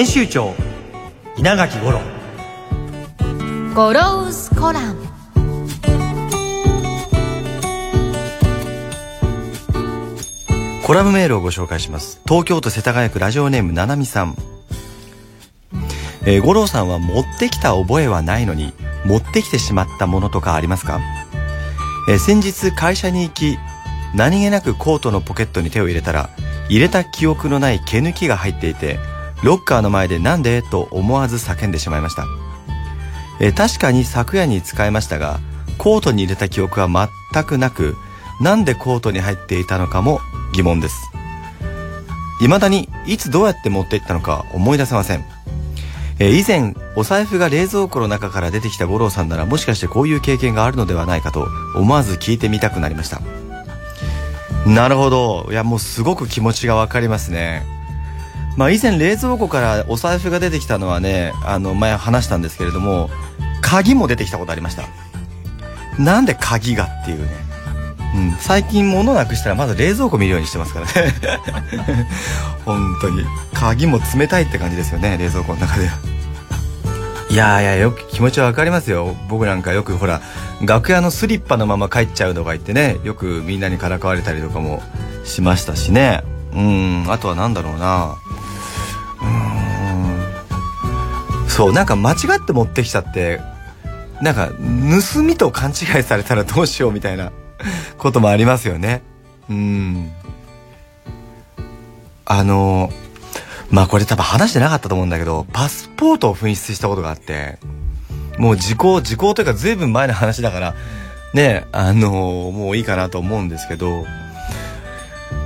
編集長稲垣五郎。ゴロウスコラム。コラムメールをご紹介します。東京都世田谷区ラジオネームななみさん。えー、五郎さんは持ってきた覚えはないのに持ってきてしまったものとかありますか、えー、先日会社に行き何気なくコートのポケットに手を入れたら入れた記憶のない毛抜きが入っていてロッカーの前でなんで？と思わず叫んでしまいました。え確かに昨夜に使いましたが、コートに入れた記憶は全くなく、なんでコートに入っていたのかも疑問です。未だにいつどうやって持っていったのか思い出せません。え以前、お財布が冷蔵庫の中から出てきた五郎さんならもしかしてこういう経験があるのではないかと思わず聞いてみたくなりました。なるほど。いや、もうすごく気持ちがわかりますね。まあ以前冷蔵庫からお財布が出てきたのはね、あの前話したんですけれども、鍵も出てきたことありました。なんで鍵がっていうね。うん、最近物なくしたらまず冷蔵庫見るようにしてますからね。本当に。鍵も冷たいって感じですよね、冷蔵庫の中では。いやいや、よく気持ちはわかりますよ。僕なんかよくほら、楽屋のスリッパのまま帰っちゃうとか言ってね、よくみんなにからかわれたりとかもしましたしね。うん、あとは何だろうな。そうなんか間違って持ってきちゃってなんか盗みと勘違いされたらどうしようみたいなこともありますよね。うん。あのまあこれ多分話してなかったと思うんだけどパスポートを紛失したことがあってもう時効時効というか随分前の話だからねあのもういいかなと思うんですけど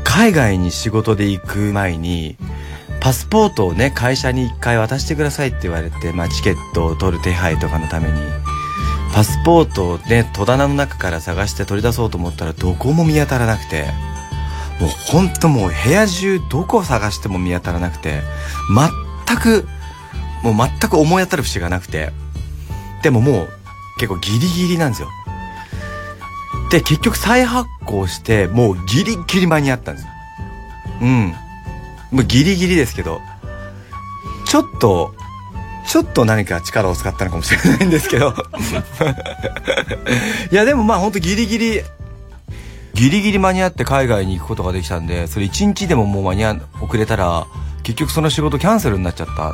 海外に仕事で行く前にパスポートをね、会社に一回渡してくださいって言われて、まあチケットを取る手配とかのために、パスポートをね、戸棚の中から探して取り出そうと思ったらどこも見当たらなくて、もうほんともう部屋中どこを探しても見当たらなくて、全く、もう全く思い当たる節がなくて、でももう結構ギリギリなんですよ。で、結局再発行して、もうギリギリ間に合ったんですよ。うん。もうギリギリですけど、ちょっと、ちょっと何か力を使ったのかもしれないんですけど。いやでもまあほんとギリギリ、ギリギリ間に合って海外に行くことができたんで、それ1日でももう間に合、遅れたら、結局その仕事キャンセルになっちゃった。っ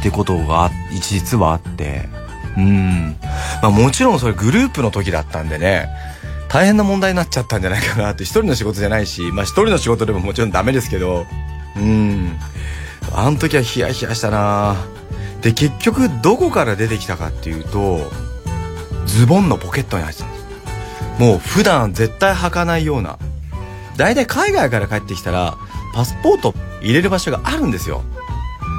てことが実はあって、うん。まあもちろんそれグループの時だったんでね、大変な問題になっちゃったんじゃないかなって、一人の仕事じゃないし、まあ一人の仕事でももちろんダメですけど、うん。あの時はヒヤヒヤしたな。で結局どこから出てきたかっていうとズボンのポケットに入ってたんですもう普段絶対履かないような。大体海外から帰ってきたらパスポート入れる場所があるんですよ。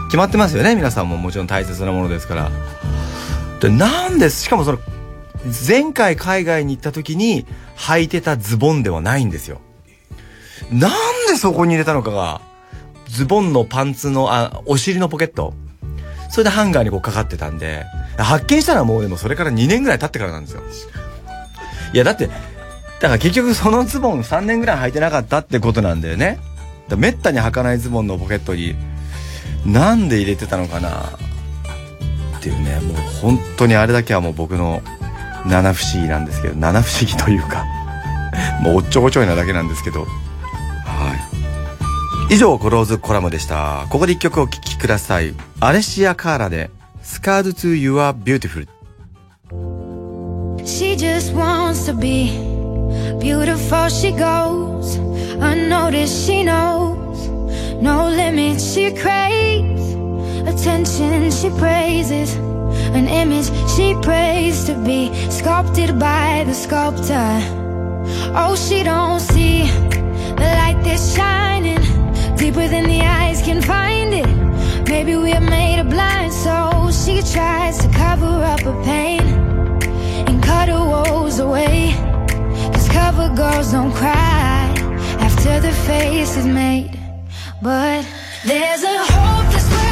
決まってますよね皆さんももちろん大切なものですから。でなんでしかもその前回海外に行った時に履いてたズボンではないんですよ。なんでそこに入れたのかがズボンのパンツの、あ、お尻のポケット。それでハンガーにこうかかってたんで、発見したのはもうでもそれから2年ぐらい経ってからなんですよ。いや、だって、だから結局そのズボン3年ぐらい履いてなかったってことなんだよね。だめったに履かないズボンのポケットに、なんで入れてたのかなっていうね、もう本当にあれだけはもう僕の七不思議なんですけど、七不思議というかもうおっちょこちょいなだけなんですけど、以上、コローズコラムでした。ここで一曲お聴きください。アレシア・カーラで、Scarred to You Are Beautiful。She just wants to be beautiful she goes unnoticed she knows no limits she craves attention she praises An image she prays to be sculpted by the sculptor. Oh, she don't see the light that's shining deeper than the eyes can find it. Maybe we're made of blind, so she tries to cover up her pain and cut her woes away. Cause cover girls don't cry after the face is made. But there's a hope that's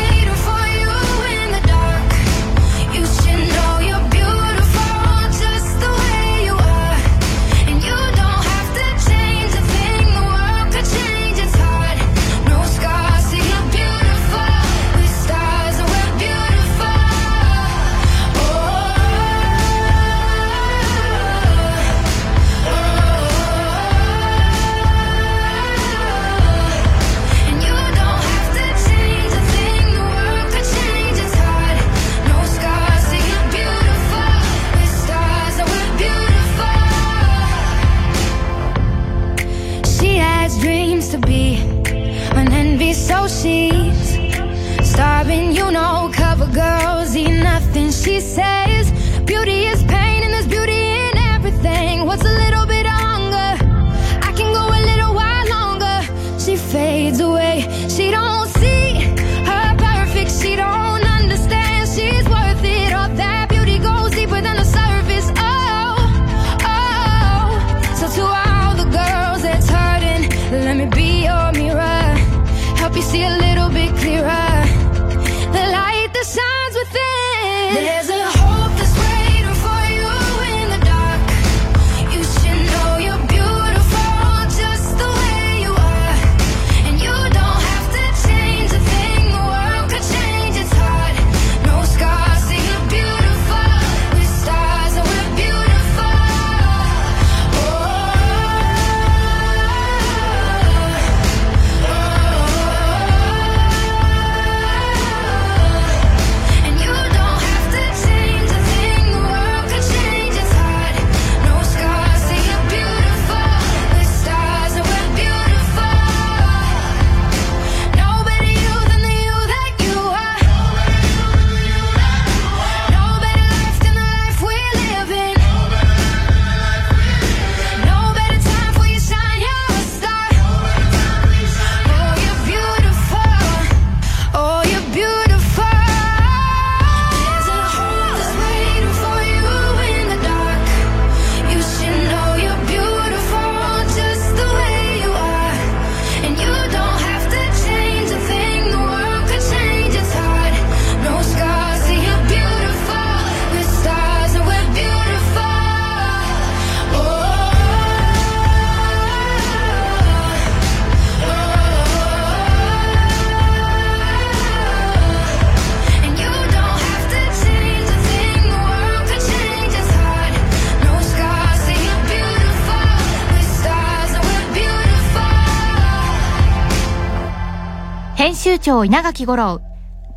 編集長稲垣吾郎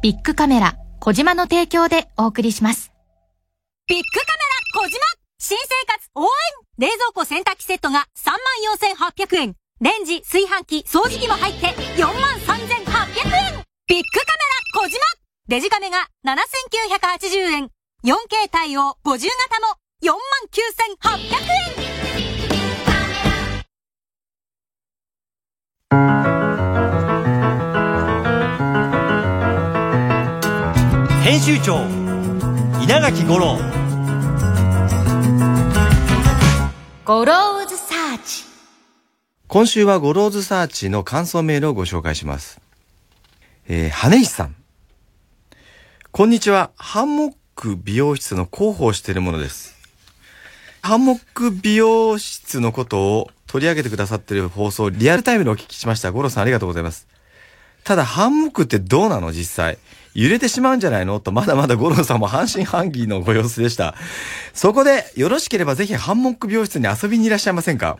ビッグカメラ小島の提供でお送りしますビッグカメラ小島新生活応援冷蔵庫洗濯機セットが34,800円。レンジ、炊飯器、掃除機も入って43,800円ビッグカメラ小島デジカメが7,980円。4K 対応50型も49,800円集長稲垣吾郎ゴローズサーチ今週はゴローズサーチの感想メールをご紹介します。えー、羽石さん。こんにちは。ハンモック美容室の広報をしているものです。ハンモック美容室のことを取り上げてくださっている放送をリアルタイムでお聞きしました。ゴロさんありがとうございます。ただ、ハンモックってどうなの？実際。揺れてしまうんじゃないの？と、まだまだゴロさんも半信半疑のご様子でした。そこで、よろしければぜひハンモック美容室に遊びにいらっしゃいませんか？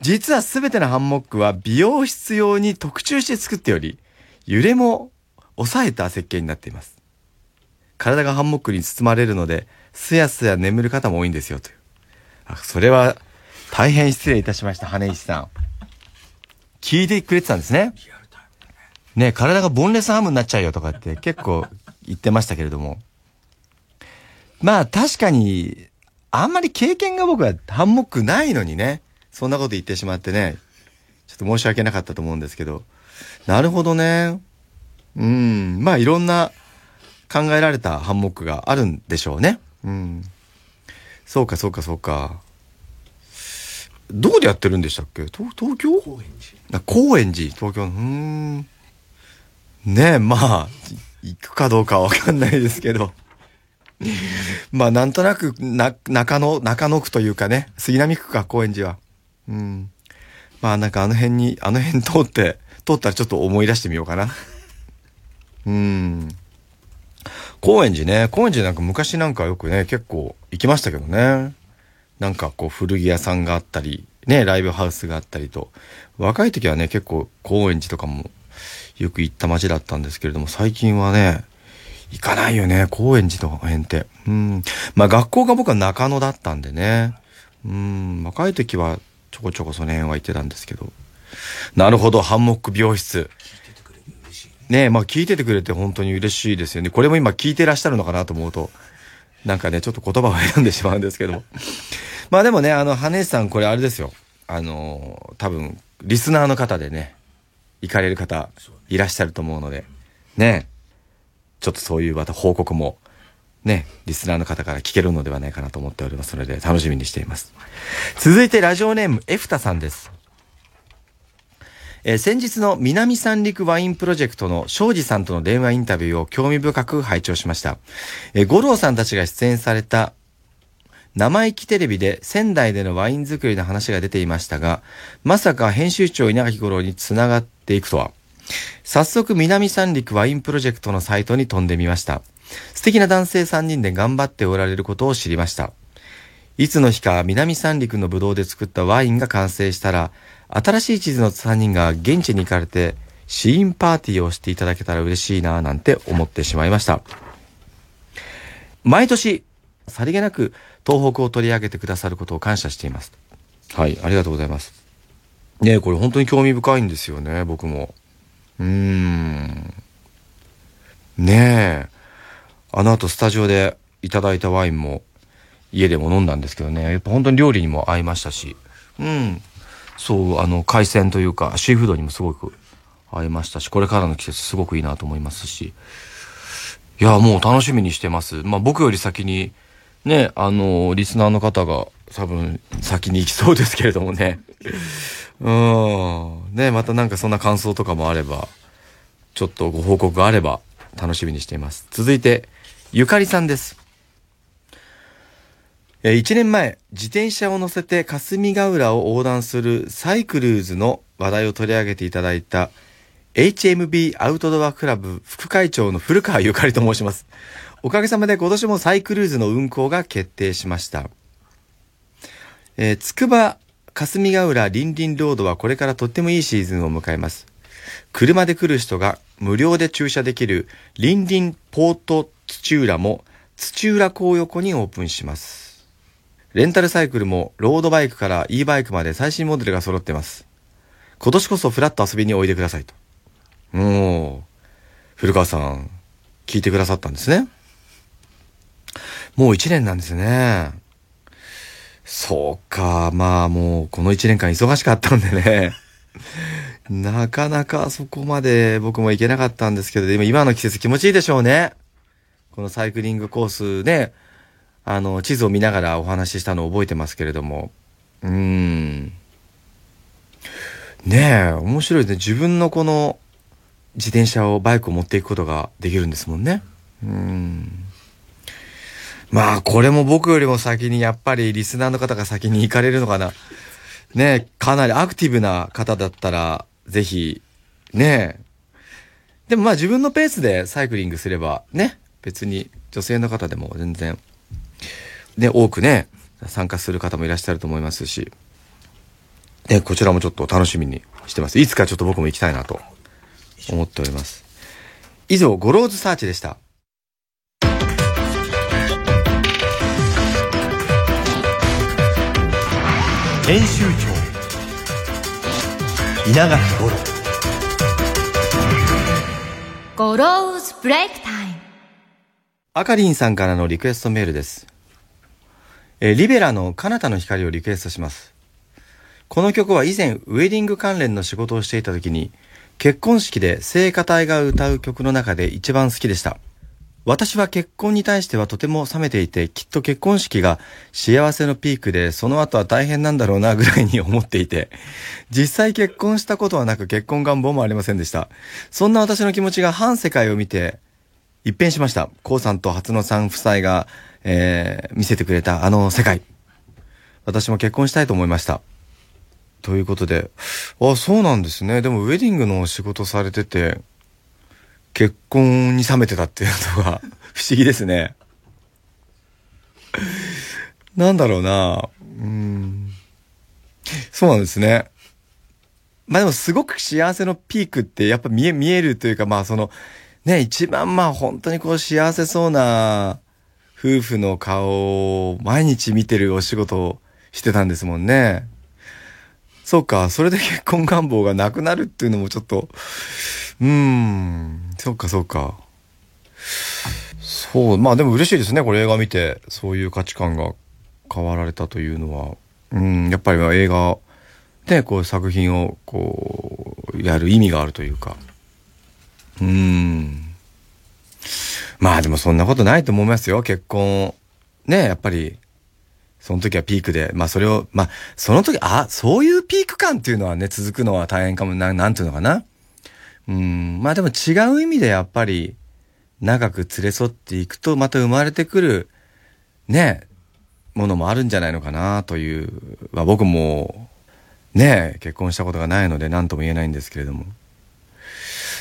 実はすべてのハンモックは美容室用に特注して作っており、揺れも抑えた設計になっています。体がハンモックに包まれるので、すやすや眠る方も多いんですよ、という。あ、それは大変失礼いたしました、羽石さん。聞いてくれてたんですね。ね体がボンレスハムになっちゃうよとかって結構言ってましたけれども。まあ確かに、あんまり経験が僕はハンモックないのにね、そんなこと言ってしまってね、ちょっと申し訳なかったと思うんですけど、なるほどね。うん、まあいろんな考えられたハンモックがあるんでしょうね。うん。そうかそうかそうか。どこでやってるんでしたっけ？東東京？高円寺。高円寺、東京の。うん。ねえ、まあ、行くかどうかわかんないですけど。まあ、なんとなく、な、中野、中野区というかね、杉並区か、高円寺は。うん。まあ、なんかあの辺に、あの辺通って、通ったらちょっと思い出してみようかな。うん。高円寺ね、高円寺なんか昔なんかよくね、結構行きましたけどね。なんかこう古着屋さんがあったり、ね、ライブハウスがあったりと。若い時はね、結構高円寺とかもよく行った街だったんですけれども、最近はね、行かないよね、高円寺の辺って。うん。まあ学校が僕は中野だったんでね。うん、若い時はちょこちょこその辺は行ってたんですけど。なるほど、ハンモック病室。ねまあ聞いててくれて本当に嬉しいですよね。これも今聞いてらっしゃるのかなと思うと、なんかね、ちょっと言葉を選んでしまうんですけども。まあでもね、あの、羽さんこれあれですよ。あの、多分、リスナーの方でね、行かれる方いらっしゃると思うので、ね、ちょっとそういうまた報告も、ね、リスナーの方から聞けるのではないかなと思っておりますので、楽しみにしています。続いてラジオネーム、エフタさんです。えー、先日の南三陸ワインプロジェクトの庄司さんとの電話インタビューを興味深く拝聴しました。えー、五郎さんたちが出演された生意気テレビで仙台でのワイン作りの話が出ていましたが、まさか編集長稲垣五郎につながっていくとは。早速南三陸ワインプロジェクトのサイトに飛んでみました。素敵な男性3人で頑張っておられることを知りました。いつの日か南三陸のブドウで作ったワインが完成したら、新しい地図の3人が現地に行かれて、シーンパーティーをしていただけたら嬉しいなぁなんて思ってしまいました。毎年、さりげなく東北を取り上げてくださることを感謝しています。はい、ありがとうございます。ねこれ本当に興味深いんですよね、僕も。うーん。ねえ。あの後スタジオでいただいたワインも家でも飲んだんですけどね、やっぱ本当に料理にも合いましたし、うん。そう、あの、海鮮というか、シーフードにもすごく合いましたし、これからの季節すごくいいなと思いますし、いや、もう楽しみにしてます。まあ僕より先に、ね、あの、リスナーの方が多分先に行きそうですけれどもね。うん。ね、またなんかそんな感想とかもあれば、ちょっとご報告があれば楽しみにしています。続いて、ゆかりさんです。1年前、自転車を乗せて霞ヶ浦を横断するサイクルーズの話題を取り上げていただいた HMB アウトドアクラブ副会長の古川ゆかりと申します。おかげさまで今年もサイクルーズの運行が決定しました。えー、つくば霞ヶ浦リンリンロードはこれからとってもいいシーズンを迎えます。車で来る人が無料で駐車できるリンリンポート土浦も土浦港横にオープンします。レンタルサイクルもロードバイクから e バイクまで最新モデルが揃ってます。今年こそフラット遊びにおいでくださいと。もう、古川さん、聞いてくださったんですね。もう一年なんですね。そうか、まあもうこの一年間忙しかったんでね。なかなかそこまで僕も行けなかったんですけど、でも今の季節気持ちいいでしょうね。このサイクリングコースね、あの、地図を見ながらお話ししたのを覚えてますけれども、うーん。ねえ、面白いですね。自分のこの自転車を、バイクを持っていくことができるんですもんね。うん。まあ、これも僕よりも先にやっぱりリスナーの方が先に行かれるのかな。ねかなりアクティブな方だったら、ぜひ、ねでもまあ自分のペースでサイクリングすれば、ね、別に女性の方でも全然ね、多くね、参加する方もいらっしゃると思いますし、ね、こちらもちょっと楽しみにしてます。いつかちょっと僕も行きたいなと思っております。以上、ゴローズサーチでした。編集長稲垣五郎ゴローズブレイクタイムあかりんさんからのリクエストメールです。えーリベラの彼方の光をリクエストします。この曲は以前ウェディング関連の仕事をしていた時に結婚式で聖歌隊が歌う曲の中で一番好きでした。私は結婚に対してはとても冷めていて、きっと結婚式が幸せのピークで、その後は大変なんだろうなぐらいに思っていて、実際結婚したことはなく結婚願望もありませんでした。そんな私の気持ちが反世界を見て、一変しました。コウさんと初野さん夫妻が、えー、見せてくれたあの世界。私も結婚したいと思いました。ということで、あ、そうなんですね。でもウェディングのお仕事されてて、結婚に冷めてたっていうのが 不思議ですね。なんだろうなうん。そうなんですね。まあでもすごく幸せのピークってやっぱ見え、見えるというかまあその、ね、一番まあ本当にこう幸せそうな夫婦の顔を毎日見てるお仕事をしてたんですもんね。そうか、それで結婚願望がなくなるっていうのもちょっと、うーん、そうかそうか。そう、まあでも嬉しいですね、これ映画見て、そういう価値観が変わられたというのは。うん、やっぱり映画、で、こう作品をこう、やる意味があるというか。うん。まあでもそんなことないと思いますよ、結婚。ね、やっぱり、その時はピークで、まあそれを、まあその時、あ、そういうピーク感っていうのはね、続くのは大変かもなん、なんていうのかな。うん、まあでも違う意味でやっぱり、長く連れ添っていくと、また生まれてくる、ね、ものもあるんじゃないのかなという、まあ僕も、ね、結婚したことがないので何とも言えないんですけれども。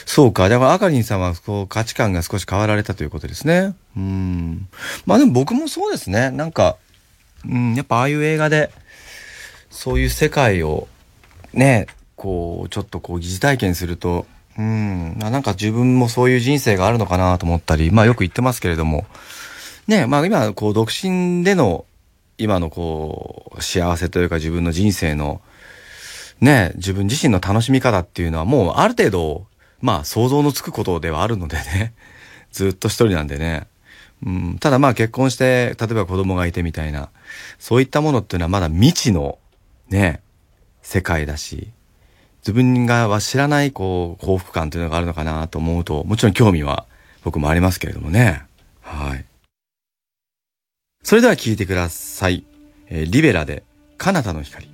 そうか。だから、あかりんさんは、こう、価値観が少し変わられたということですね。うん。まあでも僕もそうですね。なんか、うん、やっぱああいう映画で、そういう世界を、ね、こう、ちょっとこう、疑似体験すると、うん、なんか自分もそういう人生があるのかなと思ったり、まあよく言ってますけれども、ね、まあ今、こう、独身での、今のこう、幸せというか自分の人生の、ね、自分自身の楽しみ方っていうのはもうある程度、まあ想像のつくことではあるのでね、ずっと一人なんでね。うん、ただまあ結婚して、例えば子供がいてみたいな、そういったものっていうのはまだ未知の、ね、世界だし、自分がは知らないこう幸福感というのがあるのかなと思うと、もちろん興味は僕もありますけれどもね。はい。それでは聴いてください。えーリベラで、彼方の光。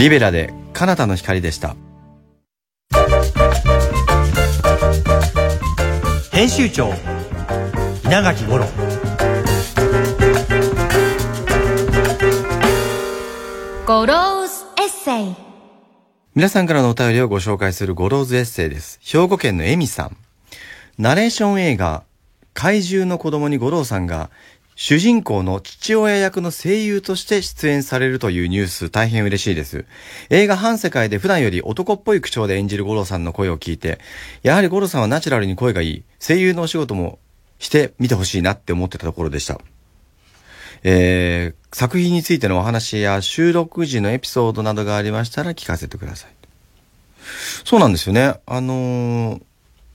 リベラで、彼方の光でした。編集長稲垣吾郎ゴローズエッセイ皆さんからのお便りをご紹介するゴローズエッセイです。兵庫県のエミさん。ナレーション映画、海獣の子供に吾郎さんが、主人公の父親役の声優として出演されるというニュース大変嬉しいです。映画反世界で普段より男っぽい口調で演じる五郎さんの声を聞いて、やはり五郎さんはナチュラルに声がいい、声優のお仕事もしてみてほしいなって思ってたところでした。えー、作品についてのお話や収録時のエピソードなどがありましたら聞かせてください。そうなんですよね。あのー、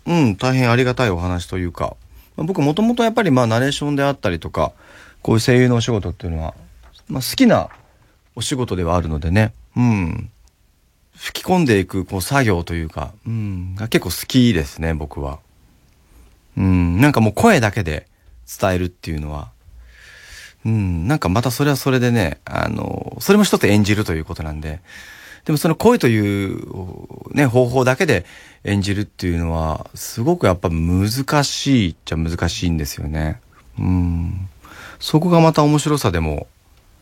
うん、大変ありがたいお話というか、僕もともとやっぱりまあナレーションであったりとか、こういう声優のお仕事っていうのは、まあ好きなお仕事ではあるのでね、うん。吹き込んでいくこう作業というか、うん、が結構好きですね、僕は。うん、なんかもう声だけで伝えるっていうのは、うん、なんかまたそれはそれでね、あの、それも一つ演じるということなんで、でもその声というね、方法だけで演じるっていうのは、すごくやっぱ難しいっちゃ難しいんですよね。うん。そこがまた面白さでも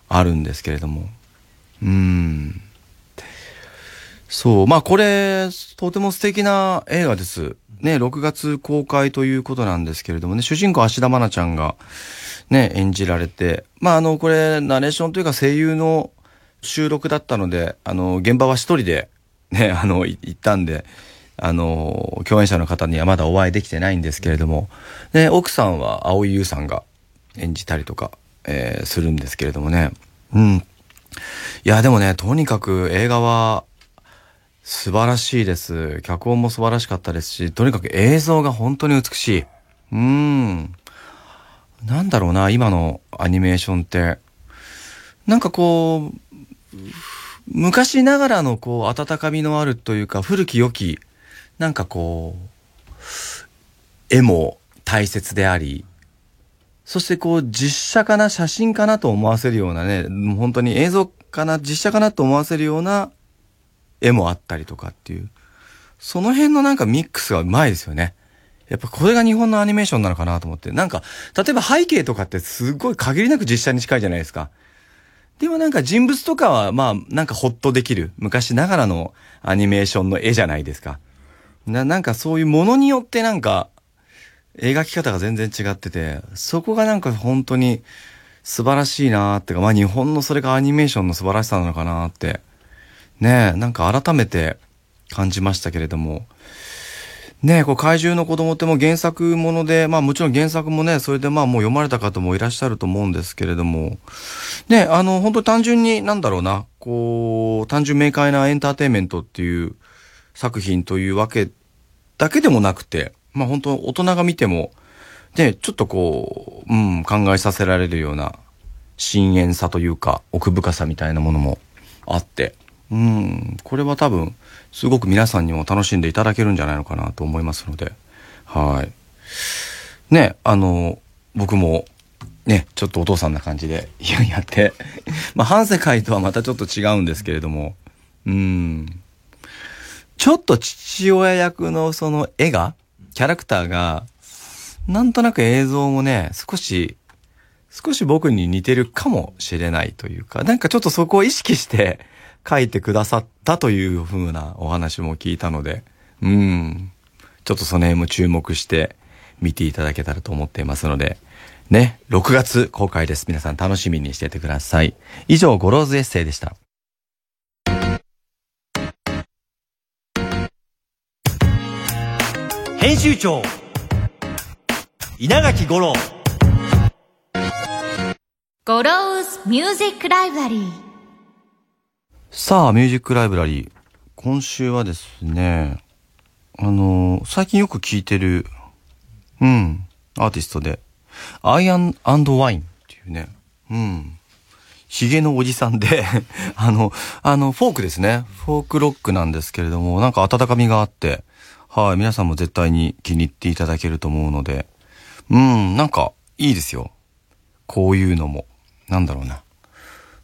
あるんですけれども。うん。そう。まあこれ、とても素敵な映画です。ね、6月公開ということなんですけれどもね、主人公芦田愛菜ちゃんがね、演じられて、まああの、これ、ナレーションというか声優の収録だったので、あの、現場は一人でね、あの、行ったんで、あの、共演者の方にはまだお会いできてないんですけれども、ね、奥さんは蒼井優さんが演じたりとか、えー、するんですけれどもね。うん。いや、でもね、とにかく映画は、素晴らしいです。脚本も素晴らしかったですし、とにかく映像が本当に美しい。うん。なんだろうな、今のアニメーションって。なんかこう、昔ながらのこう、温かみのあるというか、古き良き、なんかこう、絵も大切であり、そしてこう、実写かな、写真かなと思わせるようなね、本当に映像かな、実写かなと思わせるような絵もあったりとかっていう、その辺のなんかミックスがうまいですよね。やっぱこれが日本のアニメーションなのかなと思って。なんか、例えば背景とかってすごい限りなく実写に近いじゃないですか。でもなんか人物とかはまあなんかホッとできる昔ながらのアニメーションの絵じゃないですか。な、なんかそういうものによってなんか描き方が全然違ってて、そこがなんか本当に素晴らしいなーってか、まあ日本のそれがアニメーションの素晴らしさなのかなーってねえ、なんか改めて感じましたけれども、ねえ、こう怪獣の子供っても原作もので、まあもちろん原作もね、それでまあもう読まれた方もいらっしゃると思うんですけれども、ね、あの、本当単純になんだろうな、こう、単純明快なエンターテイメントっていう作品というわけだけでもなくて、まあ本当大人が見ても、ね、ちょっとこう、うん、考えさせられるような深淵さというか奥深さみたいなものもあって、うん、これは多分、すごく皆さんにも楽しんでいただけるんじゃないのかなと思いますので、はい。ね、あの、僕も、ね、ちょっとお父さんな感じで やって、まあ、反世界とはまたちょっと違うんですけれども、うん。ちょっと父親役のその絵が、キャラクターが、なんとなく映像もね、少し、少し僕に似てるかもしれないというか、なんかちょっとそこを意識して、書いてくださったという風なお話も聞いたので、うん。ちょっとその辺も注目して見ていただけたらと思っていますので、ね、6月公開です。皆さん楽しみにしててください。以上、ゴローズエッセイでした。編集長稲垣五郎ゴローズミュージックライブラリーさあ、ミュージックライブラリー。今週はですね、あのー、最近よく聴いてる、うん、アーティストで、アイアンワインっていうね、うん、ヒゲのおじさんで あの、あの、フォークですね。フォークロックなんですけれども、なんか温かみがあって、はい、皆さんも絶対に気に入っていただけると思うので、うん、なんか、いいですよ。こういうのも。なんだろうな。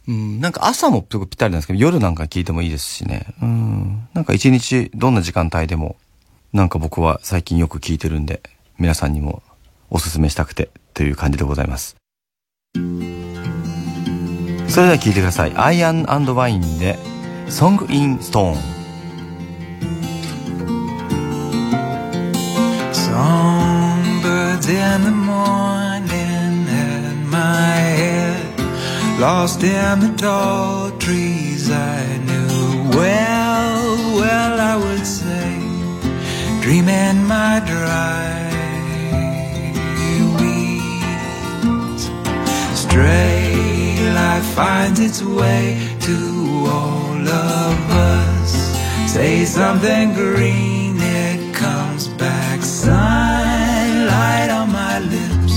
うん、なんか朝もぴったりなんですけど、夜なんか聞いてもいいですしね。うん。なんか一日どんな時間帯でも、なんか僕は最近よく聞いてるんで、皆さんにもおすすめしたくてという感じでございます。それでは聞いてください。アイアンワインで、Song in Stone。Songbirds in the morning Lost in the tall trees I knew well, well I would say Dreaming my dry weeds Stray life finds its way to all of us. Say something green, it comes back. Sunlight on my lips,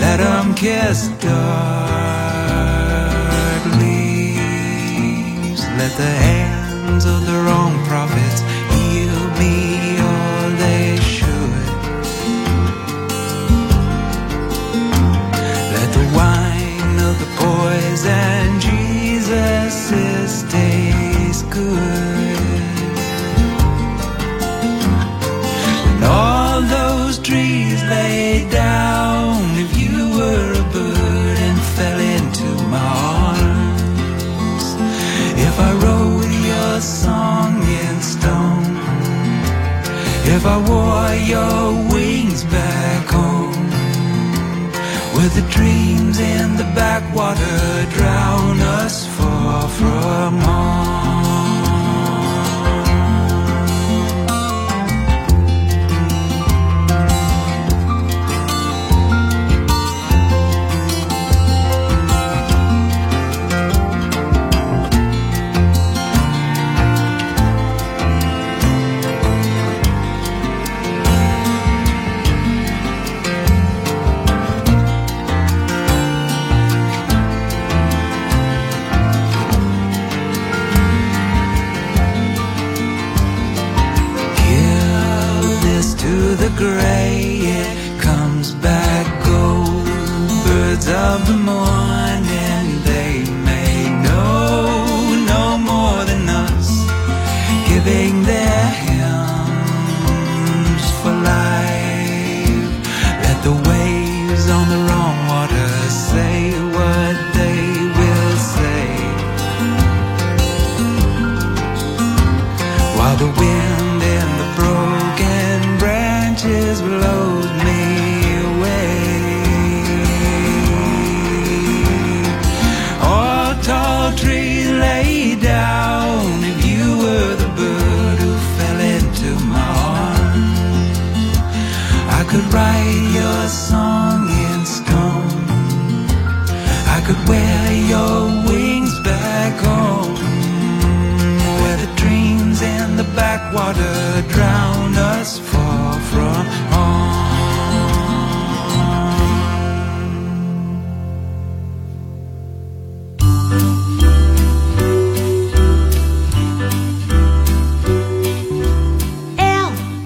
let 'em kiss dark the hands of the wrong.